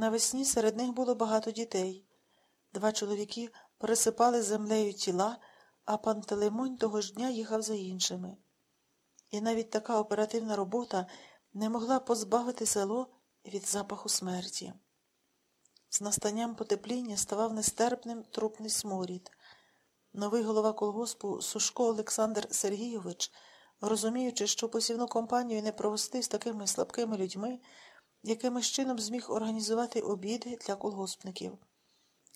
Навесні серед них було багато дітей. Два чоловіки пересипали землею тіла, а Пантелеймон того ж дня їхав за іншими. І навіть така оперативна робота не могла позбавити село від запаху смерті. З настанням потепління ставав нестерпним трупний сморід. Новий голова колгоспу Сушко Олександр Сергійович, розуміючи, що посівну компанію не провести з такими слабкими людьми, якимось чином зміг організувати обіди для колгоспників.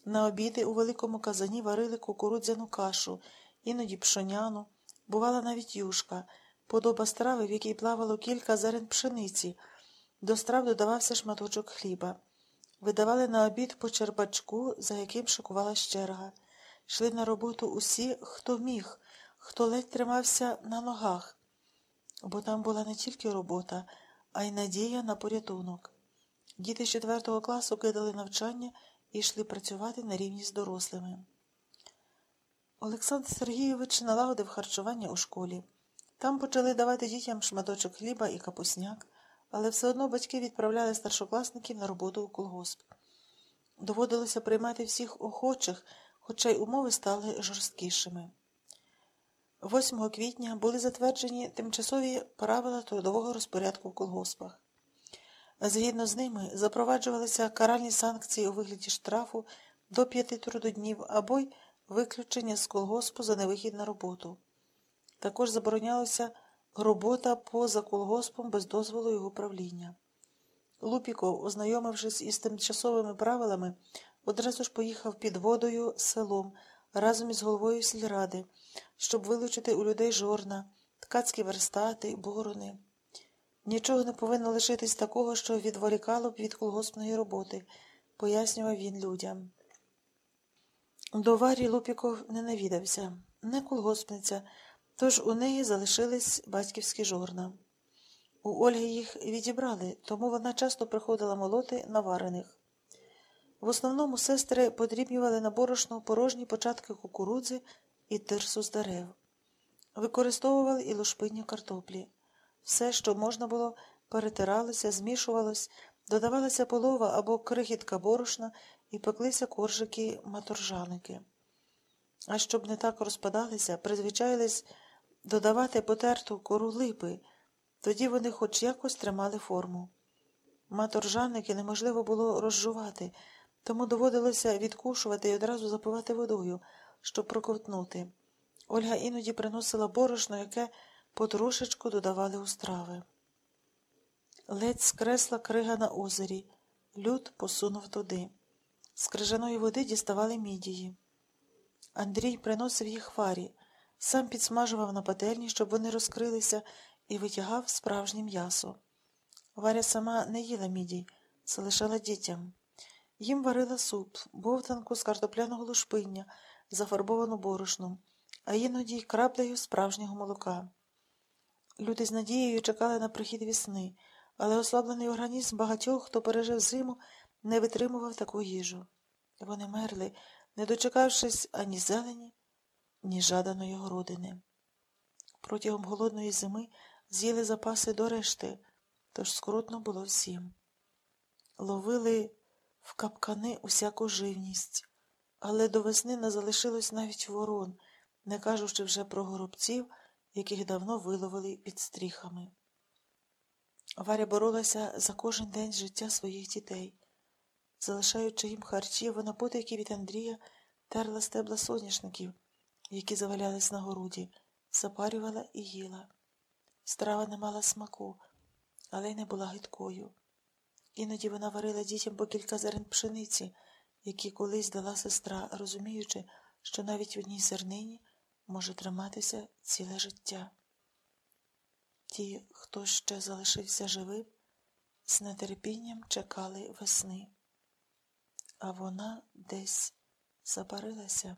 На обіди у великому казані варили кукурудзяну кашу, іноді пшоняну, бувала навіть юшка, подоба страви, в якій плавало кілька зерен пшениці. До страв додавався шматочок хліба. Видавали на обід по чербачку, за яким шокувала черга. Йшли на роботу усі, хто міг, хто ледь тримався на ногах, бо там була не тільки робота, а й надія на порятунок. Діти з четвертого класу кидали навчання і йшли працювати на рівні з дорослими. Олександр Сергійович налагодив харчування у школі. Там почали давати дітям шматочок хліба і капусняк, але все одно батьки відправляли старшокласників на роботу у колгосп. Доводилося приймати всіх охочих, хоча й умови стали жорсткішими. 8 квітня були затверджені тимчасові правила трудового розпорядку в колгоспах. Згідно з ними запроваджувалися каральні санкції у вигляді штрафу до п'яти трудоднів або й виключення з колгоспу за невихід на роботу. Також заборонялася робота поза колгоспом без дозволу його правління. Лупіков, ознайомившись із тимчасовими правилами, одразу ж поїхав під водою селом разом із головою сільради, щоб вилучити у людей жорна, ткацькі верстати, борони. Нічого не повинно лишитись такого, що відволікало б від колгоспної роботи, пояснював він людям. До Варі Лупіков не навідався, не колгоспниця, тож у неї залишились батьківські жорна. У Ольги їх відібрали, тому вона часто приходила молоти наварених. В основному сестри подрібнювали на борошно порожні початки кукурудзи і тирсу з дерев. Використовували і лушпиння картоплі. Все, що можна було, перетиралося, змішувалось, додавалася полова або крихітка борошна і пеклися коржики маторжаники. А щоб не так розпадалися, призвичайлись додавати потерту кору липи, тоді вони хоч якось тримали форму. Маторжаники неможливо було розжувати, тому доводилося відкушувати і одразу запивати водою, щоб проковтнути. Ольга іноді приносила борошно, яке потрошечку додавали у страви. Ледь скресла крига на озері, люд посунув туди. З крижаної води діставали мідії. Андрій приносив їх варі, сам підсмажував на пательні, щоб вони розкрилися, і витягав справжнє м'ясо. Варя сама не їла мідій, залишала дітям. Їм варила суп, бовтанку з картопляного лушпиння, зафарбовану борошном, а іноді й краплею справжнього молока. Люди з надією чекали на прихід вісни, але ослаблений організм багатьох, хто пережив зиму, не витримував таку їжу. Вони мерли, не дочекавшись ані зелені, ні жаданої городини. Протягом голодної зими з'їли запаси до решти, тож скрутно було всім. Ловили в капкани усяку живність, але до весни не залишилось навіть ворон, не кажучи вже про горобців, яких давно виловили під стріхами. Варя боролася за кожен день життя своїх дітей. Залишаючи їм харчі, вона потайки від Андрія терла стебла соняшників, які завалялись на городі, запарювала і їла. Страва не мала смаку, але й не була гидкою. Іноді вона варила дітям по кілька зерен пшениці, які колись дала сестра, розуміючи, що навіть в одній зернині може триматися ціле життя. Ті, хто ще залишився живим, з нетерпінням чекали весни, а вона десь запарилася.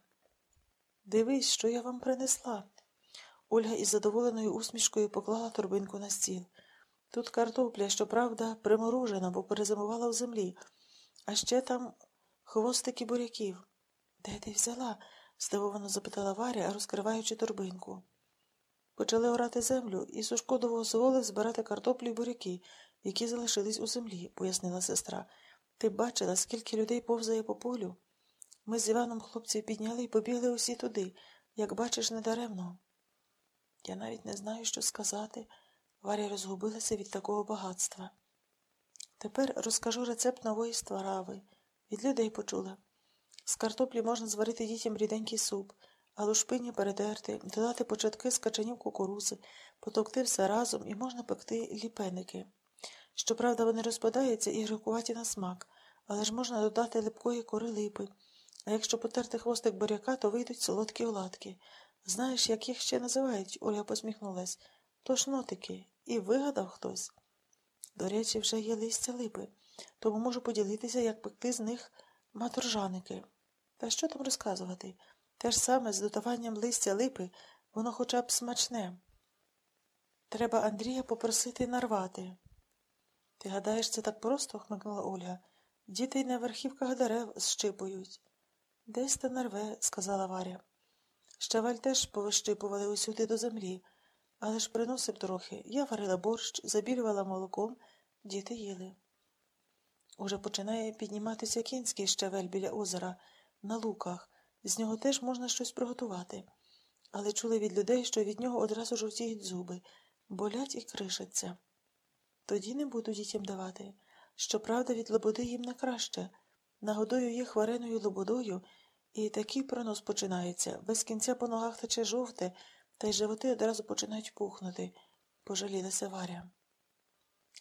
Дивись, що я вам принесла. Ольга із задоволеною усмішкою поклала торбинку на стіл. Тут картопля, щоправда, приморожена, бо перезимувала в землі, а ще там хвостики буряків. Де ти взяла? здивовано запитала Варя, розкриваючи торбинку. Почали орати землю, і Сушко дозволив збирати картоплю й буряки, які залишились у землі, пояснила сестра. Ти бачила, скільки людей повзає по полю. Ми з Іваном хлопців підняли і побігли усі туди, як бачиш, недаремно. Я навіть не знаю, що сказати. Варя розгубилася від такого багатства. Тепер розкажу рецепт нової страви. Від людей почула. З картоплі можна зварити дітям ріденький суп, а лушпині перетерти, додати початки з качанів кукурузи, потовкти все разом і можна пекти ліпеники. Щоправда, вони розпадаються і грикуваті на смак, але ж можна додати липкої кори липи. А якщо потерти хвостик буряка, то вийдуть солодкі оладки. Знаєш, як їх ще називають? Ольга посміхнулась. То ж нотики. І вигадав хтось. До речі, вже є листя липи, тому можу поділитися, як пекти з них маторжаники. Та що там розказувати? Те ж саме з додаванням листя липи, воно хоча б смачне. Треба Андрія попросити нарвати. Ти гадаєш, це так просто? хмикнула Ольга. Діти й на верхівках дерев зщипують. Десь та нарве, сказала Варя. Щавель теж повищипували усюди до землі, але ж приносив трохи. Я варила борщ, забілювала молоком, діти їли. Уже починає підніматися кінський щавель біля озера, на луках. З нього теж можна щось приготувати. Але чули від людей, що від нього одразу жовтіють зуби, болять і кришаться. Тоді не буду дітям давати. Щоправда, від лободи їм не краще. Нагодую їх вареною лободою, і такий пронос починається. Без кінця по ногах тече жовте, та й животи одразу починають пухнути, пожалілася Варя.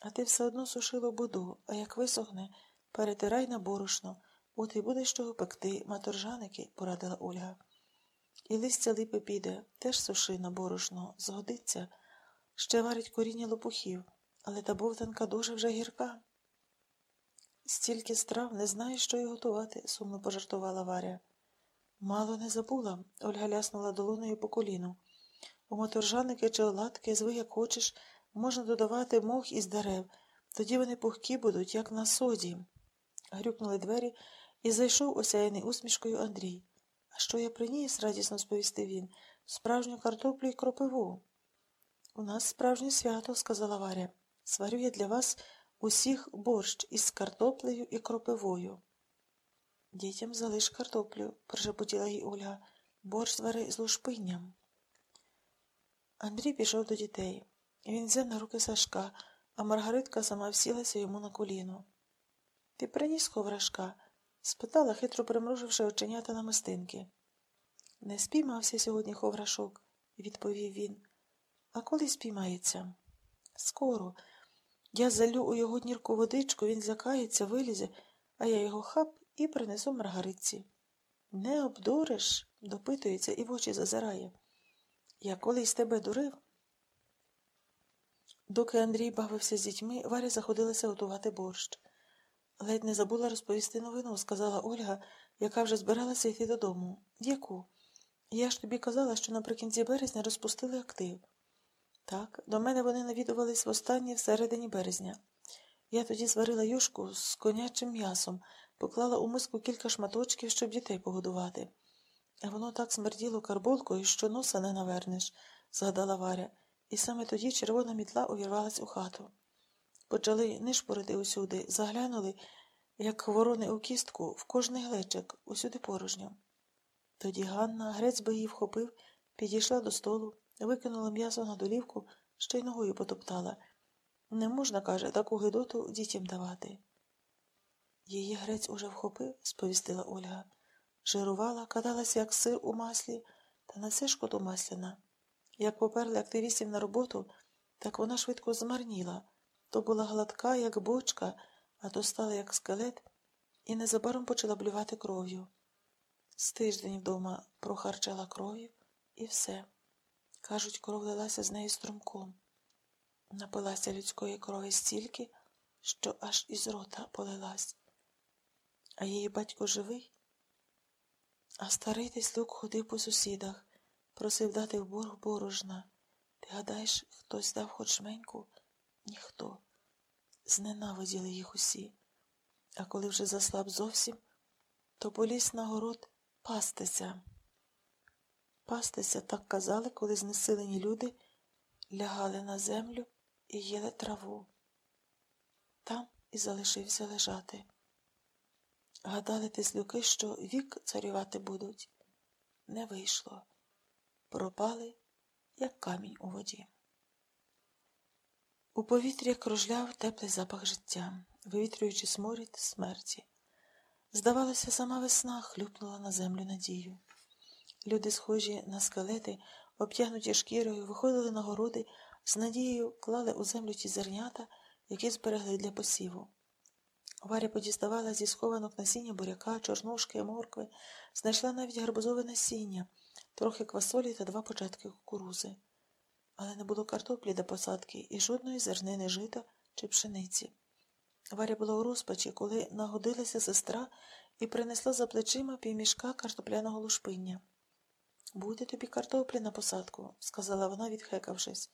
А ти все одно суши лободу, а як висохне, перетирай на борошно, от і будеш чого пекти, маторжаники, порадила Ольга. І листя липи піде, теж суши на борошно, згодиться. Ще варить коріння лопухів, але та бовтанка дуже вже гірка. Стільки страв не знаєш, що й готувати, сумно пожартувала Варя. Мало не забула, Ольга ляснула долоною по коліну. У моторжаники чи оладки, зви, як хочеш, можна додавати мох із дерев, тоді вони пухкі будуть, як на соді. Грюкнули двері і зайшов осяяний усмішкою Андрій. А що я приніс? радісно сповістив він. Справжню картоплю і кропиву. У нас справжнє свято, сказала Варя. Сварю я для вас усіх борщ із картоплею і кропивою. Дітям залиш картоплю, прошепотіла їй Ольга. Борщ звари з лушпинням. Андрій пішов до дітей. Він взяв на руки Сашка, а Маргаритка сама всілася йому на коліно. Ти приніс коврашка? спитала, хитро примруживши оченята на мистинки. Не спіймався сьогодні ховрашок, відповів він. А коли спіймається? Скоро. Я залю у його нірку водичку, він злякається, вилізе, а я його хап і принесу Маргаритці. Не обдуриш, допитується і в очі зазирає. Я колись тебе дурив. Доки Андрій бавився з дітьми, Варя заходилася готувати борщ. Ледь не забула розповісти новину, сказала Ольга, яка вже збиралася йти додому. Яку? Я ж тобі казала, що наприкінці березня розпустили актив. Так, до мене вони навідувались востаннє в середині березня. Я тоді зварила юшку з конячим м'ясом, поклала у миску кілька шматочків, щоб дітей погодувати. А воно так смерділо карболкою, що носа не навернеш, згадала Варя, і саме тоді червона мітла увірвалась у хату. Почали нишпорити усюди, заглянули, як ворони у кістку, в кожний глечик, усюди порожньо. Тоді Ганна, грець би її вхопив, підійшла до столу, викинула м'ясо на долівку, ще й ногою потоптала. Не можна, каже, таку гидоту дітям давати. Її грець уже вхопив, сповістила Ольга. Жирувала, каталася, як сир у маслі, та на все шкоду масляна. Як поперли активістів на роботу, так вона швидко змарніла. То була гладка, як бочка, а то стала, як скелет, і незабаром почала блювати кров'ю. З тиждень вдома прохарчала кров'ю і все. Кажуть, кров лилася з неї струмком. Напилася людської крові стільки, що аж із рота полилась. А її батько живий, а старий лук ходив по сусідах, просив дати в борг борошна. Ти гадаєш, хтось дав хоч жменьку? Ніхто. Зненавиділи їх усі. А коли вже заслаб зовсім, то поліз на город пастися. Пастися так казали, коли знесилені люди лягали на землю і їли траву. Там і залишився лежати. Гадали тислюки, що вік царювати будуть. Не вийшло. Пропали, як камінь у воді. У повітрі кружляв теплий запах життя, вивітрюючи сморід смерті. Здавалося, сама весна хлюпнула на землю надію. Люди, схожі на скелети, обтягнуті шкірою, виходили на городи, з надією клали у землю ті зернята, які зберегли для посіву. Варя подіставала зі схованок насіння буряка, чорнушки, моркви, знайшла навіть гарбузове насіння, трохи квасолі та два початки кукурузи. Але не було картоплі до посадки і жодної зернини жита чи пшениці. Варя була у розпачі, коли нагодилася сестра і принесла за плечима півмішка картопляного лушпиння. Буде тобі картоплі на посадку, сказала вона, відхекавшись.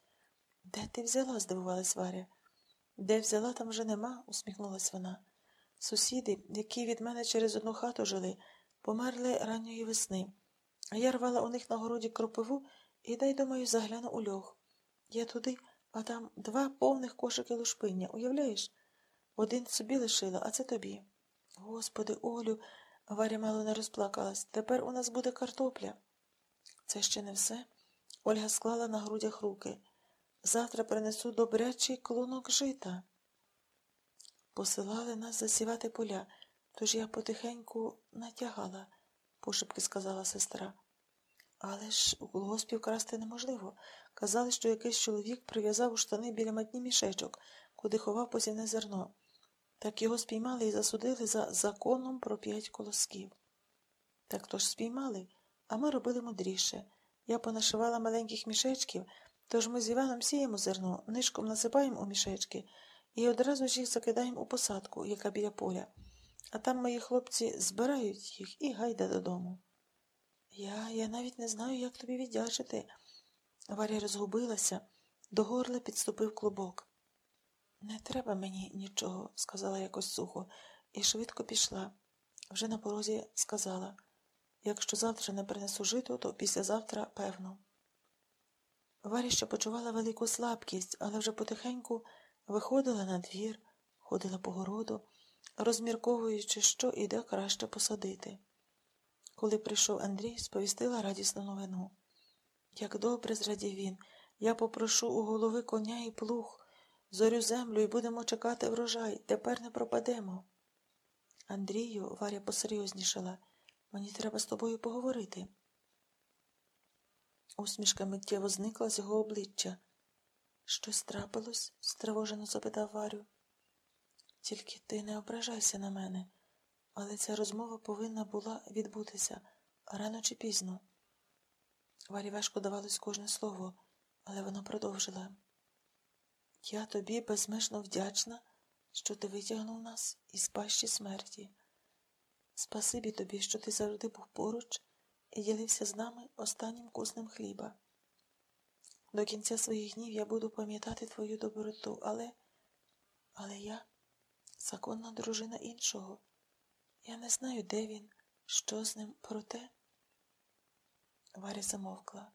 Де ти взяла? здивувалась Варя. Де взяла, там вже нема, усміхнулась вона. Сусіди, які від мене через одну хату жили, померли ранньої весни, а я рвала у них на городі кропиву і дай, думаю, загляну у льох. Я туди, а там два повних кошики лушпиння, уявляєш? Один собі лишила, а це тобі. Господи, Олю, Варя мало не розплакалась. Тепер у нас буде картопля. Це ще не все. Ольга склала на грудях руки. Завтра принесу добрячий клунок жита. Посилали нас засівати поля, тож я потихеньку натягала, пошепки сказала сестра. Але ж у колгоспі красти неможливо. Казали, що якийсь чоловік прив'язав у штани біля матні мішечок, куди ховав посівне зерно. Так його спіймали і засудили за законом про п'ять колосків. Так то ж спіймали, а ми робили мудріше. Я понашивала маленьких мішечків, тож ми з Іваном сіємо зерно, нишком насипаємо у мішечки і одразу ж їх закидаємо у посадку, яка біля поля. А там мої хлопці збирають їх і гайда додому. Я я навіть не знаю, як тобі віддячити. Варя розгубилася, до горла підступив клубок. Не треба мені нічого, сказала якось сухо, і швидко пішла. Вже на порозі сказала якщо завтра не принесу жито, то післязавтра певно. Варя ще почувала велику слабкість, але вже потихеньку виходила на двір, ходила по городу, розмірковуючи, що і де краще посадити. Коли прийшов Андрій, сповістила радісну новину. Як добре, зрадів він, я попрошу у голови коня і плуг, зорю землю і будемо чекати врожай, тепер не пропадемо. Андрію, Варя посерйознішала, мені треба з тобою поговорити. Усмішка миттєво зникла з його обличчя. Щось трапилось? стривожено запитав Варю. Тільки ти не ображайся на мене, але ця розмова повинна була відбутися рано чи пізно. Варі важко давалось кожне слово, але вона продовжила. Я тобі безмежно вдячна, що ти витягнув нас із пащі смерті. Спасибі тобі, що ти завжди був поруч і ділився з нами останнім куснем хліба. До кінця своїх днів я буду пам'ятати твою доброту, але але я законна дружина іншого. Я не знаю, де він, що з ним, проте. Варя замовкла.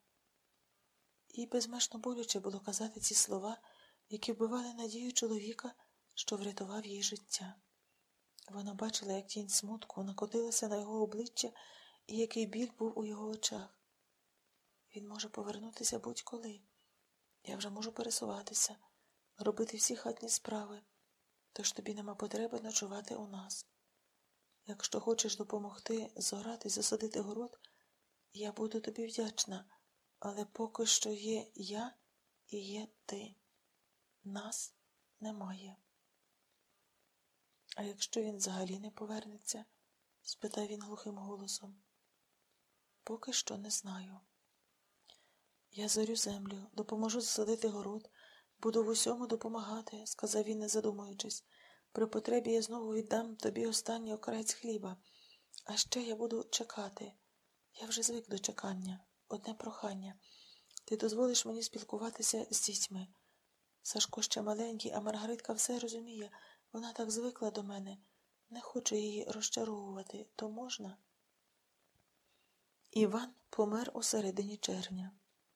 Їй безмежно боляче було казати ці слова, які вбивали надію чоловіка, що врятував їй життя. Вона бачила, як тінь смутку накотилася на його обличчя і який біль був у його очах. Він може повернутися будь-коли. Я вже можу пересуватися, робити всі хатні справи, тож тобі нема потреби ночувати у нас. Якщо хочеш допомогти зорати засадити город, я буду тобі вдячна, але поки що є я і є ти. Нас немає. А якщо він взагалі не повернеться? спитав він глухим голосом. Поки що не знаю. Я зорю землю, допоможу засадити город, буду в усьому допомагати, сказав він, не задумуючись. При потребі я знову віддам тобі останній окраєць хліба, а ще я буду чекати. Я вже звик до чекання, одне прохання. Ти дозволиш мені спілкуватися з дітьми. Сашко ще маленький, а Маргаритка все розуміє. Вона так звикла до мене. Не хочу її розчаровувати, то можна? Іван помер у середині червня.